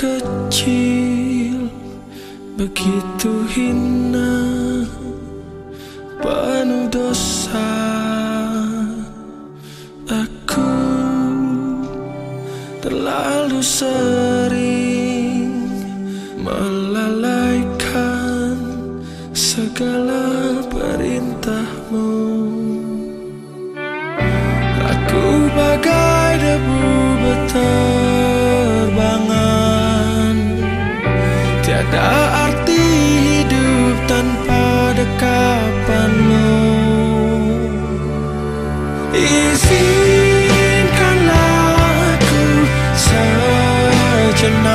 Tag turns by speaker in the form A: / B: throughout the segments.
A: Kecil Begitu hina Penuh dosa. Aku Terlalu sering Melalaikan Segala dekapanmu Izinkanlah aku sejenak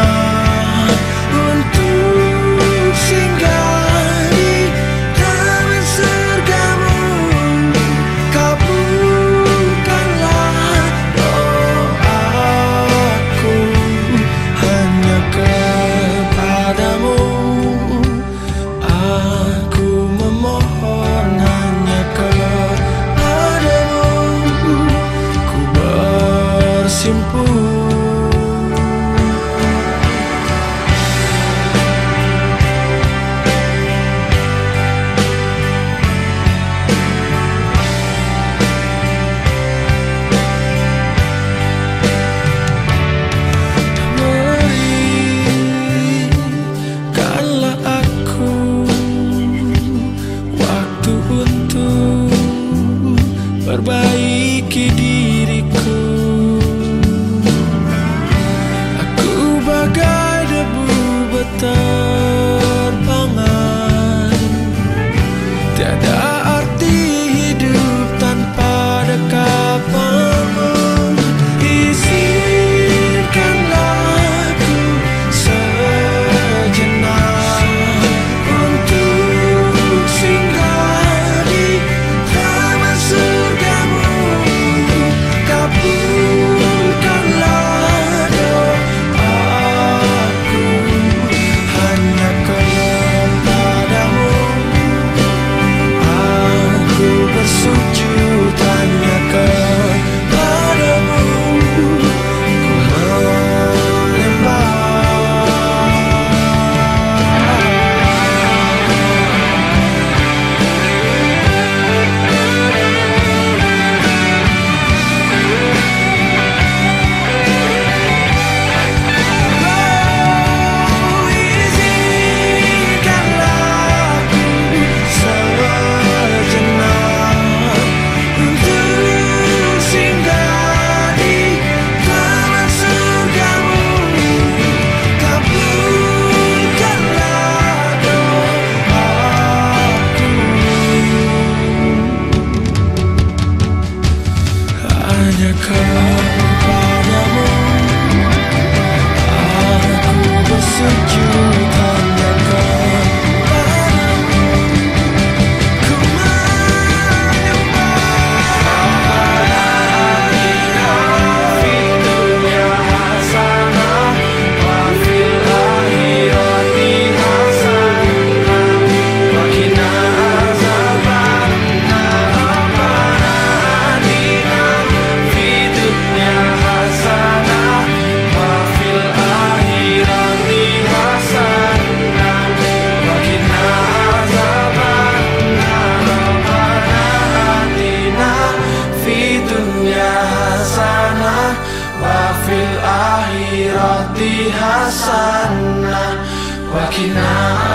A: perbaiki diriku hanya kepadamu Aku bersyukur. Akhirati hasanah wa qina